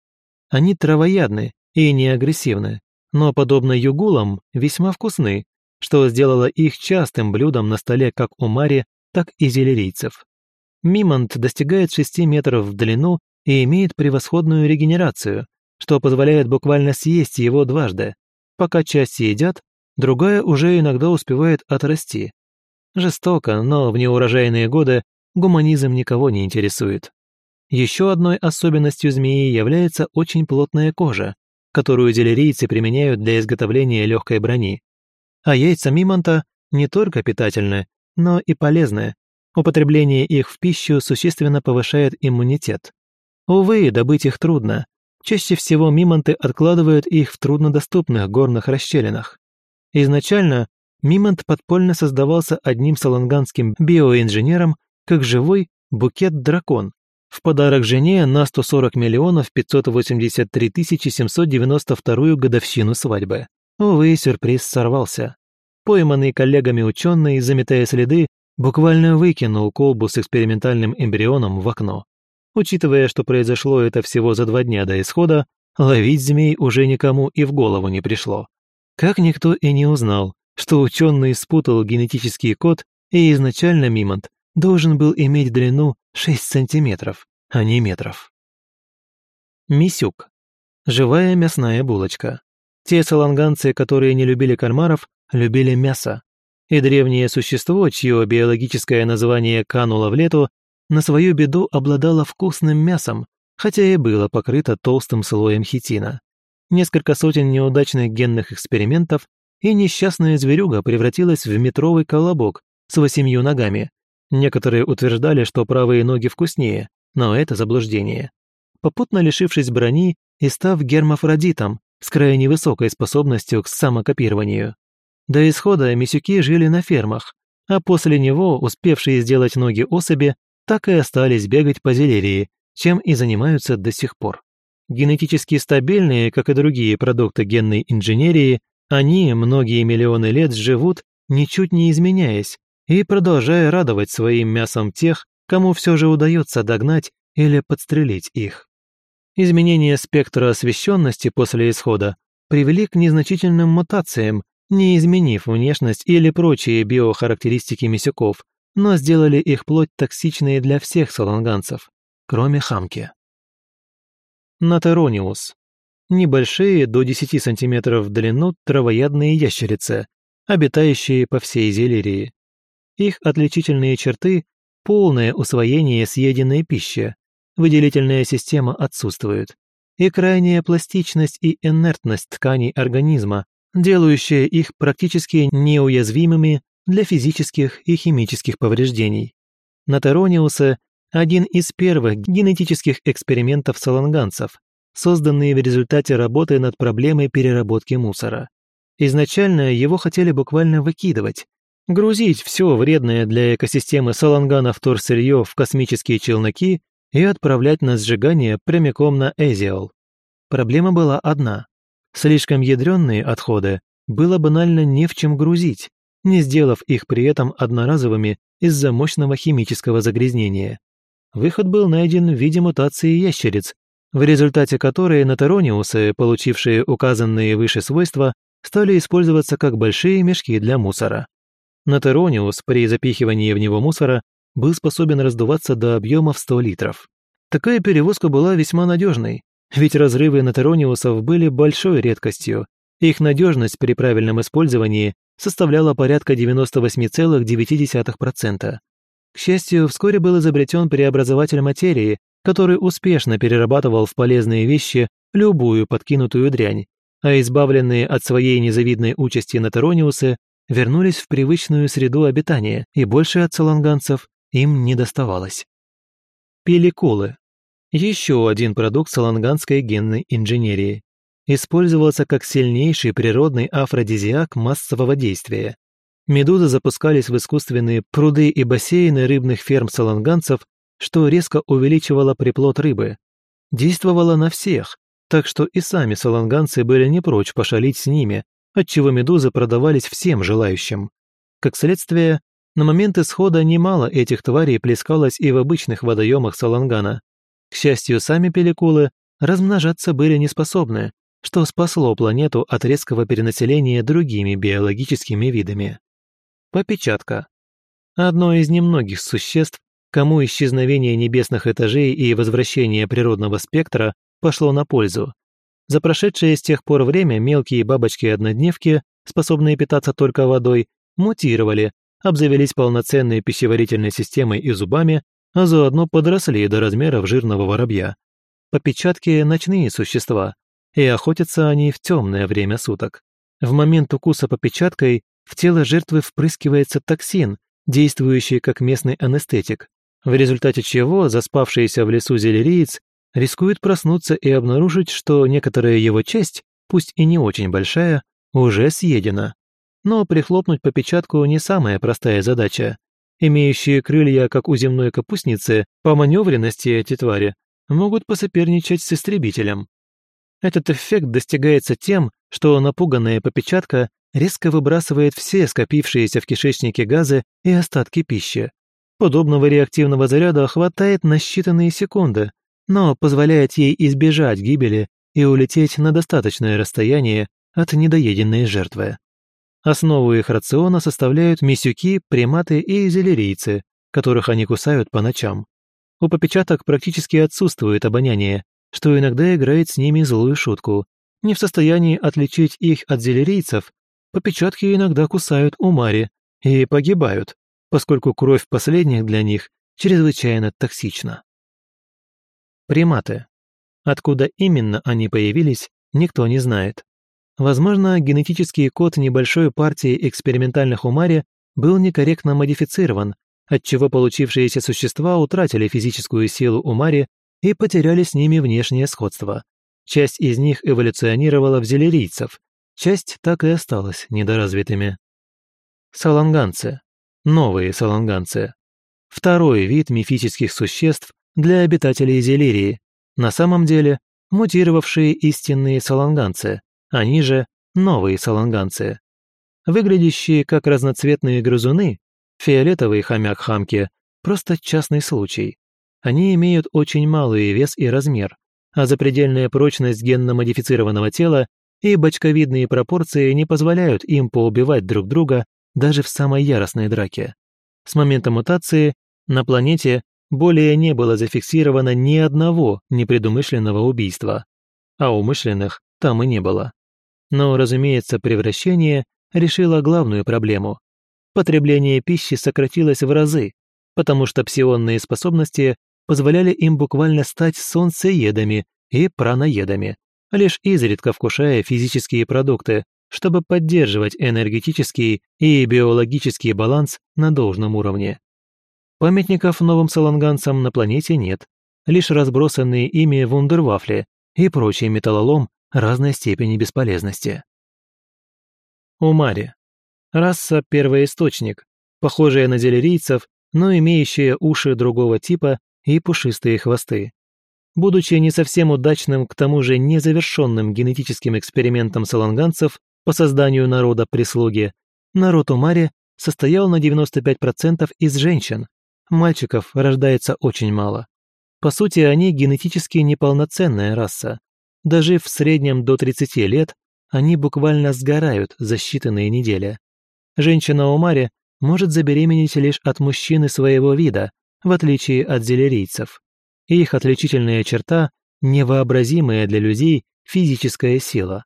Они травоядны и не агрессивны, но, подобно югулам, весьма вкусны, что сделало их частым блюдом на столе как у Мари, так и зелерийцев. Мимонт достигает 6 метров в длину и имеет превосходную регенерацию, что позволяет буквально съесть его дважды. Пока часть съедят, другая уже иногда успевает отрасти. Жестоко, но в неурожайные годы гуманизм никого не интересует. Еще одной особенностью змеи является очень плотная кожа, которую делерийцы применяют для изготовления легкой брони. А яйца мимонта не только питательны, но и полезны. Употребление их в пищу существенно повышает иммунитет. Увы, добыть их трудно. Чаще всего мимонты откладывают их в труднодоступных горных расщелинах. Изначально мимонт подпольно создавался одним саланганским биоинженером как живой букет-дракон в подарок жене на 140 миллионов 583 тысячи 792 годовщину свадьбы. Увы, сюрприз сорвался. Пойманный коллегами ученый, заметая следы, буквально выкинул колбу с экспериментальным эмбрионом в окно. Учитывая, что произошло это всего за два дня до исхода, ловить змей уже никому и в голову не пришло. Как никто и не узнал, что ученый спутал генетический код, и изначально мимонт должен был иметь длину 6 сантиметров, а не метров. Мисюк. Живая мясная булочка. Те саланганцы, которые не любили кальмаров, любили мясо. И древнее существо, чье биологическое название кануло в лету, на свою беду обладало вкусным мясом, хотя и было покрыто толстым слоем хитина. Несколько сотен неудачных генных экспериментов, и несчастная зверюга превратилась в метровый колобок с восемью ногами. Некоторые утверждали, что правые ноги вкуснее, но это заблуждение. Попутно лишившись брони и став гермафродитом, с крайне высокой способностью к самокопированию. До исхода мисюки жили на фермах, а после него успевшие сделать ноги особи так и остались бегать по зелерии, чем и занимаются до сих пор. Генетически стабильные, как и другие продукты генной инженерии, они многие миллионы лет живут, ничуть не изменяясь, и продолжая радовать своим мясом тех, кому все же удается догнать или подстрелить их. Изменение спектра освещенности после исхода привели к незначительным мутациям, не изменив внешность или прочие биохарактеристики мисюков, но сделали их плоть токсичной для всех саланганцев, кроме хамки. Натерониус. Небольшие, до 10 см в длину травоядные ящерицы, обитающие по всей Зелирии. Их отличительные черты – полное усвоение съеденной пищи, выделительная система отсутствует, и крайняя пластичность и инертность тканей организма, делающая их практически неуязвимыми для физических и химических повреждений. на Терониусе один из первых генетических экспериментов саланганцев, созданные в результате работы над проблемой переработки мусора. Изначально его хотели буквально выкидывать, грузить все вредное для экосистемы саланганов вторсырье в космические челноки и отправлять на сжигание прямиком на Эзиол. Проблема была одна. Слишком ядренные отходы было банально не в чем грузить, не сделав их при этом одноразовыми из-за мощного химического загрязнения. Выход был найден в виде мутации ящериц, в результате которой наторониусы, получившие указанные выше свойства, стали использоваться как большие мешки для мусора. Натерониус при запихивании в него мусора был способен раздуваться до объема в 100 литров. Такая перевозка была весьма надежной, ведь разрывы натерониусов были большой редкостью. Их надежность при правильном использовании составляла порядка 98,9%. К счастью, вскоре был изобретен преобразователь материи, который успешно перерабатывал в полезные вещи любую подкинутую дрянь, а избавленные от своей незавидной участи натерониусы вернулись в привычную среду обитания, и больше от саланганцев им не доставалось. Пеликулы. Еще один продукт саланганской генной инженерии. Использовался как сильнейший природный афродизиак массового действия. Медузы запускались в искусственные пруды и бассейны рыбных ферм саланганцев, что резко увеличивало приплод рыбы. Действовало на всех, так что и сами саланганцы были не прочь пошалить с ними, отчего медузы продавались всем желающим. Как следствие, на момент исхода немало этих тварей плескалось и в обычных водоемах Салангана. К счастью, сами пеликулы размножаться были не способны, что спасло планету от резкого перенаселения другими биологическими видами. Попечатка. Одно из немногих существ, кому исчезновение небесных этажей и возвращение природного спектра пошло на пользу. За прошедшее с тех пор время мелкие бабочки-однодневки, способные питаться только водой, мутировали, обзавелись полноценной пищеварительной системой и зубами, а заодно подросли до размеров жирного воробья. Попечатки – ночные существа, и охотятся они в темное время суток. В момент укуса попечаткой в тело жертвы впрыскивается токсин, действующий как местный анестетик, в результате чего заспавшийся в лесу зелериец рискует проснуться и обнаружить, что некоторая его часть, пусть и не очень большая, уже съедена. Но прихлопнуть попечатку не самая простая задача. Имеющие крылья, как у земной капустницы, по маневренности эти твари могут посоперничать с истребителем. Этот эффект достигается тем, что напуганная попечатка резко выбрасывает все скопившиеся в кишечнике газы и остатки пищи. Подобного реактивного заряда хватает на считанные секунды, но позволяет ей избежать гибели и улететь на достаточное расстояние от недоеденной жертвы. Основу их рациона составляют мисюки, приматы и зелерийцы, которых они кусают по ночам. У попечаток практически отсутствует обоняние, что иногда играет с ними злую шутку. Не в состоянии отличить их от зелерийцев, попечатки иногда кусают умари и погибают, поскольку кровь последних для них чрезвычайно токсична. Приматы. Откуда именно они появились, никто не знает. Возможно, генетический код небольшой партии экспериментальных умари был некорректно модифицирован, отчего получившиеся существа утратили физическую силу умари и потеряли с ними внешнее сходство. Часть из них эволюционировала в зелерийцев, часть так и осталась недоразвитыми. Саланганцы. Новые саланганцы. Второй вид мифических существ, для обитателей Зелирии, на самом деле мутировавшие истинные саланганцы, они же новые саланганцы. Выглядящие как разноцветные грызуны, фиолетовые хомяк-хамки – просто частный случай. Они имеют очень малый вес и размер, а запредельная прочность генно-модифицированного тела и бочковидные пропорции не позволяют им поубивать друг друга даже в самой яростной драке. С момента мутации на планете более не было зафиксировано ни одного непредумышленного убийства, а умышленных там и не было. Но, разумеется, превращение решило главную проблему. Потребление пищи сократилось в разы, потому что псионные способности позволяли им буквально стать солнцеедами и праноедами, лишь изредка вкушая физические продукты, чтобы поддерживать энергетический и биологический баланс на должном уровне. Памятников новым саланганцам на планете нет, лишь разбросанные ими вундервафли и прочий металлолом разной степени бесполезности. Умари. Раса первоисточник, похожая на делерийцев, но имеющая уши другого типа и пушистые хвосты. Будучи не совсем удачным, к тому же незавершенным генетическим экспериментом саланганцев по созданию народа прислуги, народ Умари состоял на 95% из женщин. Мальчиков рождается очень мало. По сути, они генетически неполноценная раса. Дожив в среднем до 30 лет, они буквально сгорают за считанные недели. Женщина Умари может забеременеть лишь от мужчины своего вида, в отличие от зелерийцев. Их отличительная черта – невообразимая для людей физическая сила.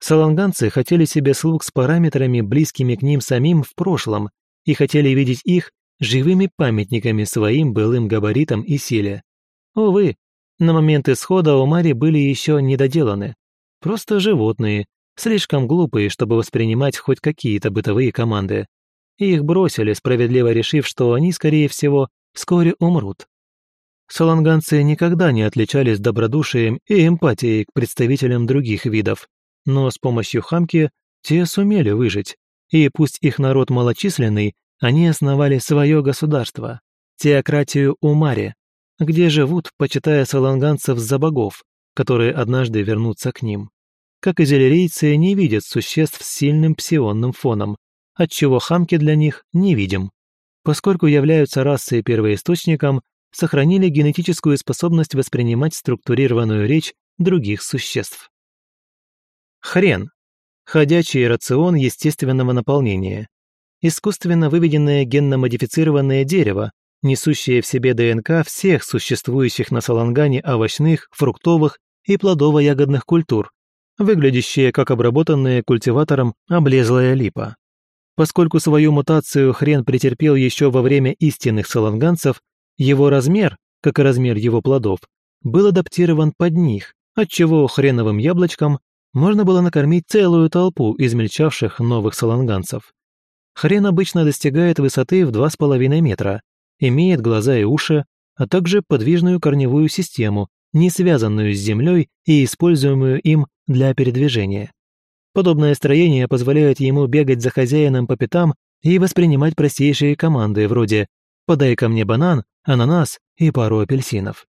Саланганцы хотели себе слуг с параметрами, близкими к ним самим в прошлом, и хотели видеть их живыми памятниками своим былым габаритам и силе. Увы, на момент исхода у Мари были еще недоделаны. Просто животные, слишком глупые, чтобы воспринимать хоть какие-то бытовые команды. их бросили, справедливо решив, что они, скорее всего, вскоре умрут. Саланганцы никогда не отличались добродушием и эмпатией к представителям других видов, но с помощью хамки те сумели выжить, и пусть их народ малочисленный, они основали свое государство, теократию Умари, где живут, почитая саланганцев за богов, которые однажды вернутся к ним. Как и зелерийцы не видят существ с сильным псионным фоном, отчего хамки для них не видим. Поскольку являются расой первоисточником, сохранили генетическую способность воспринимать структурированную речь других существ. Хрен. Ходячий рацион естественного наполнения. Искусственно выведенное генно-модифицированное дерево, несущее в себе ДНК всех существующих на Салангане овощных, фруктовых и плодово-ягодных культур, выглядящее как обработанная культиватором облезлая липа. Поскольку свою мутацию хрен претерпел еще во время истинных саланганцев, его размер, как и размер его плодов, был адаптирован под них, отчего хреновым яблочком можно было накормить целую толпу измельчавших новых саланганцев. Хрен обычно достигает высоты в 2,5 метра, имеет глаза и уши, а также подвижную корневую систему, не связанную с землей и используемую им для передвижения. Подобное строение позволяет ему бегать за хозяином по пятам и воспринимать простейшие команды вроде «подай ко мне банан», «ананас» и пару апельсинов.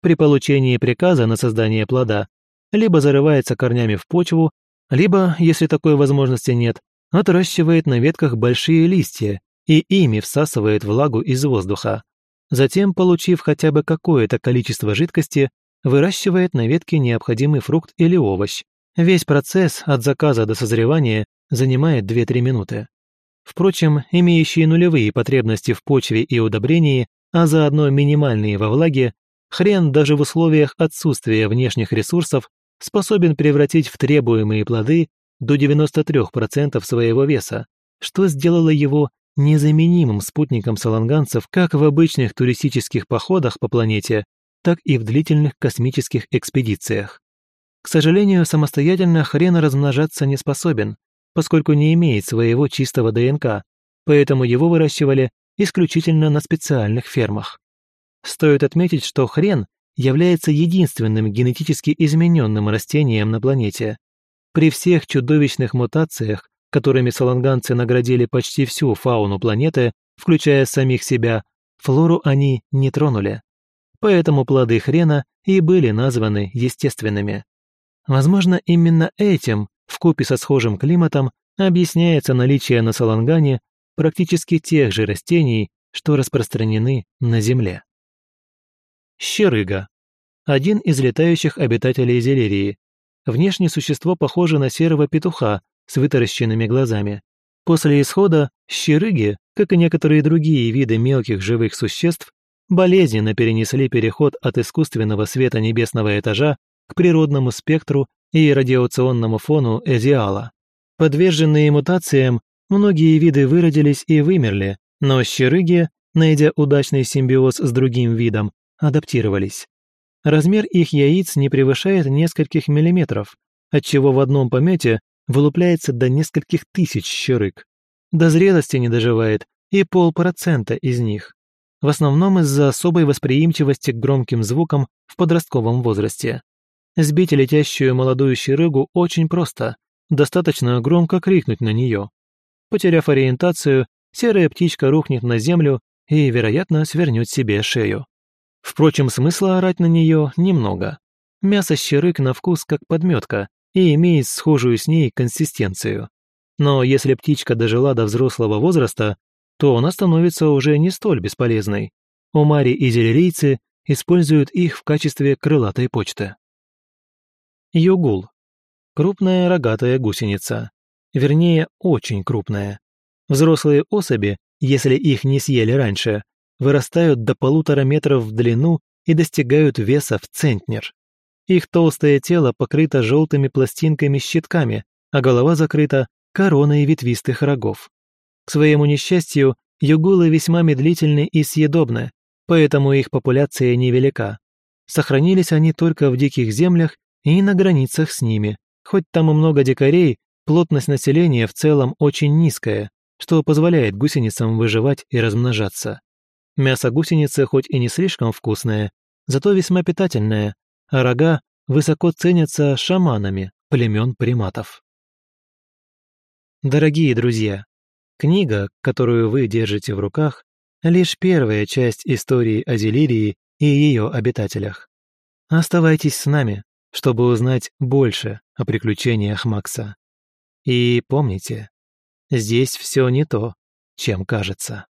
При получении приказа на создание плода либо зарывается корнями в почву, либо, если такой возможности нет, отращивает на ветках большие листья и ими всасывает влагу из воздуха. Затем, получив хотя бы какое-то количество жидкости, выращивает на ветке необходимый фрукт или овощ. Весь процесс от заказа до созревания занимает 2-3 минуты. Впрочем, имеющие нулевые потребности в почве и удобрении, а заодно минимальные во влаге, хрен даже в условиях отсутствия внешних ресурсов способен превратить в требуемые плоды до 93% своего веса, что сделало его незаменимым спутником саланганцев как в обычных туристических походах по планете, так и в длительных космических экспедициях. К сожалению, самостоятельно хрен размножаться не способен, поскольку не имеет своего чистого ДНК, поэтому его выращивали исключительно на специальных фермах. Стоит отметить, что хрен является единственным генетически измененным растением на планете. При всех чудовищных мутациях, которыми саланганцы наградили почти всю фауну планеты, включая самих себя, флору они не тронули. Поэтому плоды хрена и были названы естественными. Возможно, именно этим, вкупе со схожим климатом, объясняется наличие на Салангане практически тех же растений, что распространены на Земле. Щерыга. Один из летающих обитателей Зелерии. Внешне существо похоже на серого петуха с вытаращенными глазами. После исхода щерыги, как и некоторые другие виды мелких живых существ, болезненно перенесли переход от искусственного света небесного этажа к природному спектру и радиационному фону Эзиала. Подверженные мутациям, многие виды выродились и вымерли, но щерыги, найдя удачный симбиоз с другим видом, адаптировались. Размер их яиц не превышает нескольких миллиметров, отчего в одном помете вылупляется до нескольких тысяч щерык. До зрелости не доживает и полпроцента из них. в основном из-за особой восприимчивости к громким звукам в подростковом возрасте. Сбить летящую молодую щерыгу очень просто, достаточно громко крикнуть на нее. Потеряв ориентацию, серая птичка рухнет на землю и, вероятно, свернет себе шею. Впрочем, смысла орать на нее немного. Мясо щерык на вкус как подметка и имеет схожую с ней консистенцию. Но если птичка дожила до взрослого возраста, то она становится уже не столь бесполезной. Умари и зелерийцы используют их в качестве крылатой почты. Югул. Крупная рогатая гусеница. Вернее, очень крупная. Взрослые особи, если их не съели раньше, вырастают до полутора метров в длину и достигают веса в центнер. Их толстое тело покрыто желтыми пластинками-щитками, а голова закрыта короной ветвистых рогов. К своему несчастью, югулы весьма медлительны и съедобны, поэтому их популяция невелика. Сохранились они только в диких землях и на границах с ними. Хоть там и много дикарей, плотность населения в целом очень низкая, что позволяет гусеницам выживать и размножаться. Мясо гусеницы хоть и не слишком вкусное, зато весьма питательное, а рога высоко ценятся шаманами племен приматов. Дорогие друзья, книга, которую вы держите в руках, лишь первая часть истории о Зелирии и ее обитателях. Оставайтесь с нами, чтобы узнать больше о приключениях Макса. И помните, здесь все не то, чем кажется.